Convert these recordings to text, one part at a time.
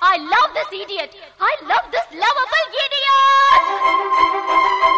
I love this idiot. I love this lovable idiot.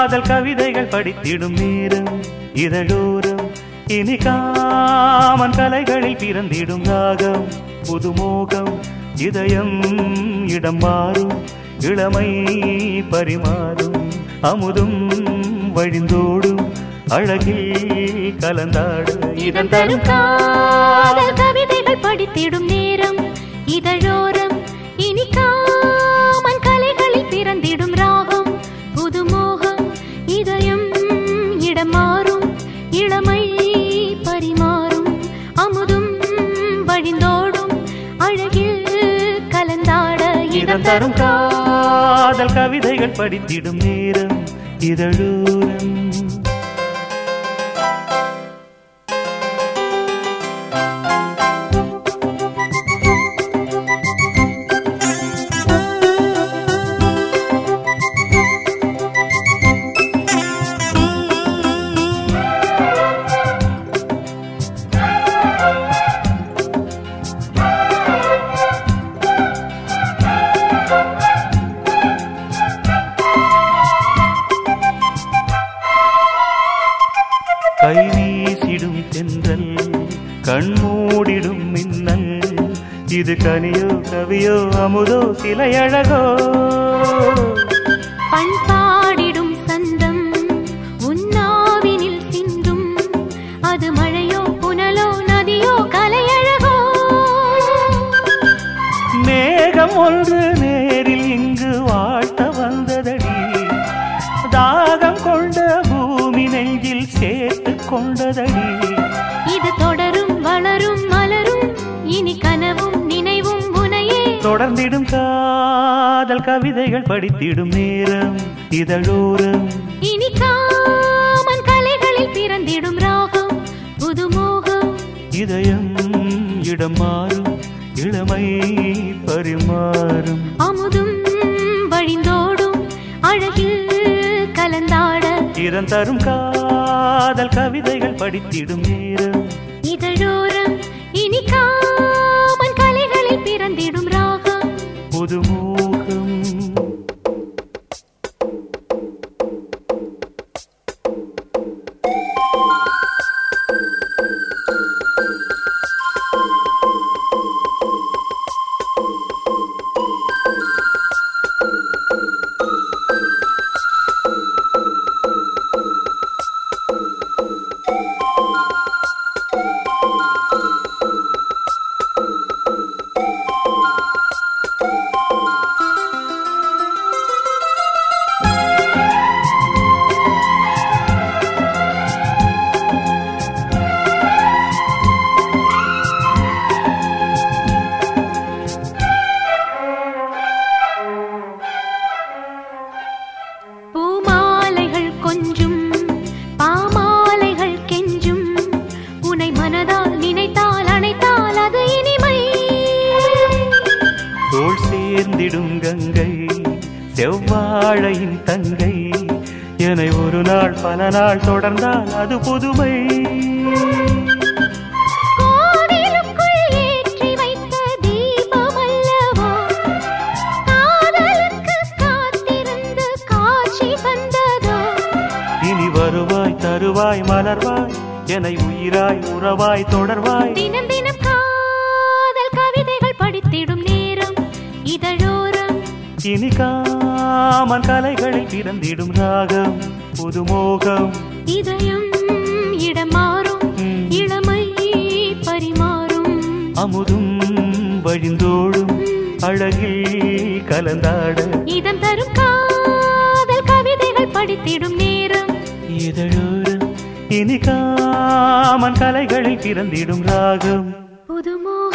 காதல் கவிதைகள் படித்திடும் நேரம் இதழோரம். இனி காமன் கலைகளில் பிறந்திடும் ராகம். புதுமோகம் இதயம் இடம் மாறும். இளமை பரிமாறும். அமுதும் வழிந்தோடும். அழகில் கலந்தாடு. இதன் தரும் காதல் கவிதைகள் படித்திடும் நேரம். இதழோரம் தரும் காதல் கவிதைகள் படித்திடும் நேரம் இதழூரம். இது கனியோ கவியோ அமுதோ சிலையழகோ. பண்பாடிடும் சந்தம் உன்னாவினில் சிந்தும் அது மழையோ புனலோ நதியோ கலையழகோ. மேகம் ஒன்று நேரில் இங்கு வாழ்த்த வந்ததடி. தாகம் கொண்ட பூமி நெஞ்சில் சேர்த்து கொண்டதடி. இது தொடரும் வளரும் மலரும் இனி கனவும் உனையே தொடர்ந்திடும் காதல் கவிதைகள் படித்திடும் நேரம் இதழோரம். இனி காமன் கலைகளில் பிறந்திடும் ராகம் புதுமோகம். இதயம் இடம் மாறும் இளமை பரிமாறும். அமுதும் வழிந்தோடும் அழகில் கலந்தாட. இதன் தரும் காதல் கவிதைகள் படித்திடும் நேரம் சேர்ந்திடும் கங்கை செவ்வாழையின் தங்கை. என்னை ஒரு நாள் பல நாள் தொடர்ந்தால் அது புதுமை. இனி வருவாய் தருவாய் மலர்வாய் என்னை உயிராய் உறவாய் தொடர்வாய். தினம் தினம் காதல் கவிதைகள் படித்திடும் இனி காமன் கலைகளில் பிறந்திடும் ராகம் புதுமோகம். இதயம் இடம் மாறும் ம். இளமை பரிமாறும். அமுதும் வழிந்தோடும் அழகில் கலந்தாட. இதம் தரும் காதல் கவிதைகள் படித்திடும் நேரம். இதழோரம் இனி காமன் கலைகளில் பிறந்திடும் ராகம். புதுமோ